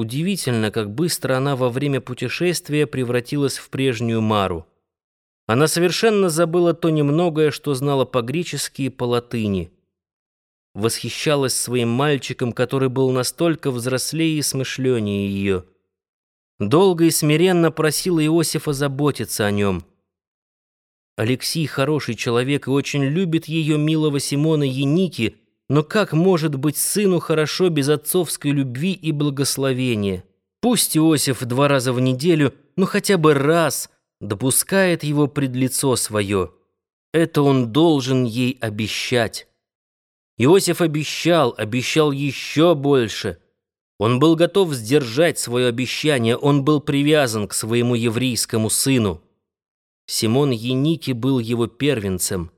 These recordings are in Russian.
Удивительно, как быстро она во время путешествия превратилась в прежнюю Мару. Она совершенно забыла то немногое, что знала по-гречески и по-латыни. Восхищалась своим мальчиком, который был настолько взрослее и смышленнее ее. Долго и смиренно просила Иосифа заботиться о нем. Алексей хороший человек и очень любит ее милого Симона Яники, но как может быть сыну хорошо без отцовской любви и благословения? Пусть Иосиф два раза в неделю, но хотя бы раз – допускает его пред лицо свое. Это он должен ей обещать. Иосиф обещал, обещал еще больше. Он был готов сдержать свое обещание, он был привязан к своему еврейскому сыну. Симон Еники был его первенцем.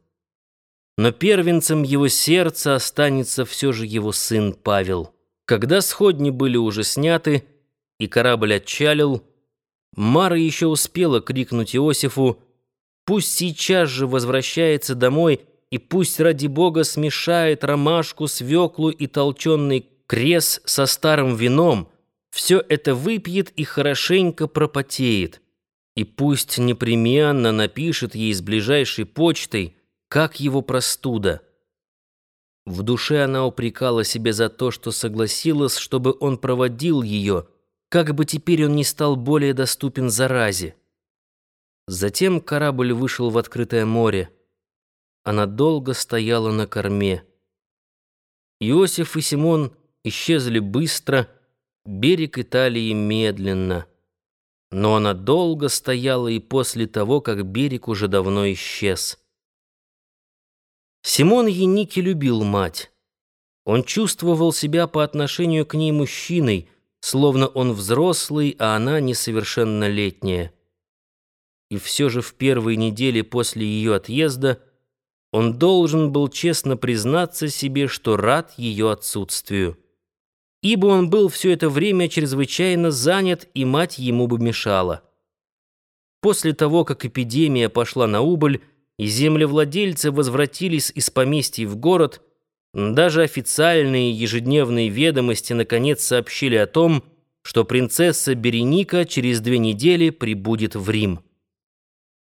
Но первенцем его сердца останется все же его сын Павел. Когда сходни были уже сняты, и корабль отчалил, Мара еще успела крикнуть Иосифу «Пусть сейчас же возвращается домой и пусть ради Бога смешает ромашку, свеклу и толченый крес со старым вином, все это выпьет и хорошенько пропотеет, и пусть непременно напишет ей с ближайшей почтой, как его простуда». В душе она упрекала себя за то, что согласилась, чтобы он проводил ее, как бы теперь он не стал более доступен заразе. Затем корабль вышел в открытое море. Она долго стояла на корме. Иосиф и Симон исчезли быстро, берег Италии медленно. Но она долго стояла и после того, как берег уже давно исчез. Симон Еники любил мать. Он чувствовал себя по отношению к ней мужчиной, словно он взрослый, а она несовершеннолетняя. И все же в первые недели после ее отъезда он должен был честно признаться себе, что рад ее отсутствию. Ибо он был все это время чрезвычайно занят, и мать ему бы мешала. После того, как эпидемия пошла на убыль, и землевладельцы возвратились из поместья в город – даже официальные ежедневные ведомости наконец сообщили о том, что принцесса Береника через две недели прибудет в Рим.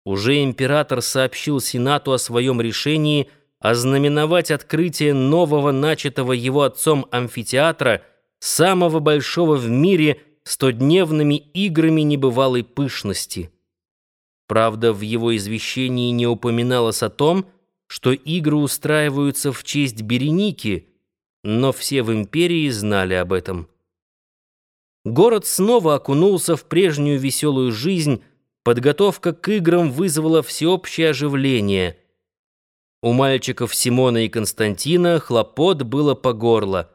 Уже император сообщил Сенату о своем решении ознаменовать открытие нового начатого его отцом амфитеатра, самого большого в мире, стодневными играми небывалой пышности. Правда, в его извещении не упоминалось о том, что игры устраиваются в честь Береники, но все в империи знали об этом. Город снова окунулся в прежнюю веселую жизнь, подготовка к играм вызвала всеобщее оживление. У мальчиков Симона и Константина хлопот было по горло.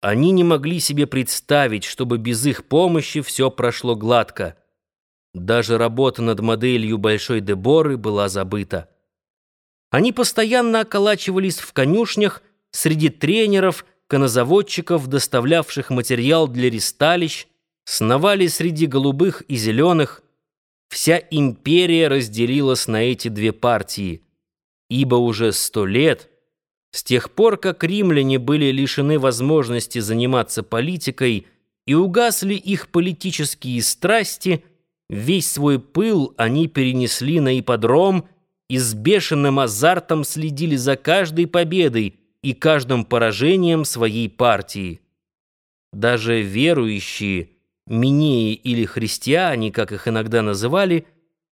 Они не могли себе представить, чтобы без их помощи все прошло гладко. Даже работа над моделью Большой Деборы была забыта. Они постоянно околачивались в конюшнях среди тренеров, конозаводчиков, доставлявших материал для ристалищ, сновали среди голубых и зеленых. Вся империя разделилась на эти две партии, ибо уже сто лет, с тех пор, как римляне были лишены возможности заниматься политикой и угасли их политические страсти, весь свой пыл они перенесли на ипподром – и с бешеным азартом следили за каждой победой и каждым поражением своей партии. Даже верующие, минеи или христиане, как их иногда называли,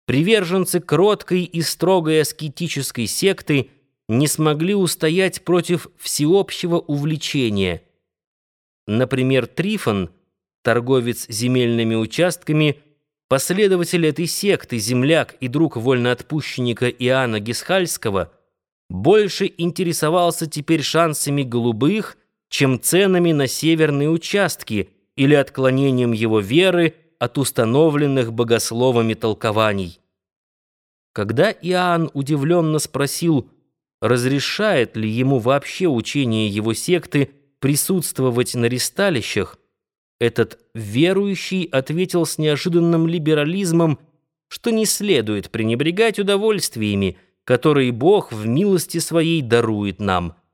приверженцы кроткой и строгой аскетической секты, не смогли устоять против всеобщего увлечения. Например, Трифон, торговец земельными участками, Последователь этой секты, земляк и друг вольноотпущенника Иоанна Гисхальского, больше интересовался теперь шансами голубых, чем ценами на северные участки или отклонением его веры от установленных богословами толкований. Когда Иоанн удивленно спросил, разрешает ли ему вообще учение его секты присутствовать на ристалищах, этот верующий ответил с неожиданным либерализмом, что не следует пренебрегать удовольствиями, которые Бог в милости своей дарует нам –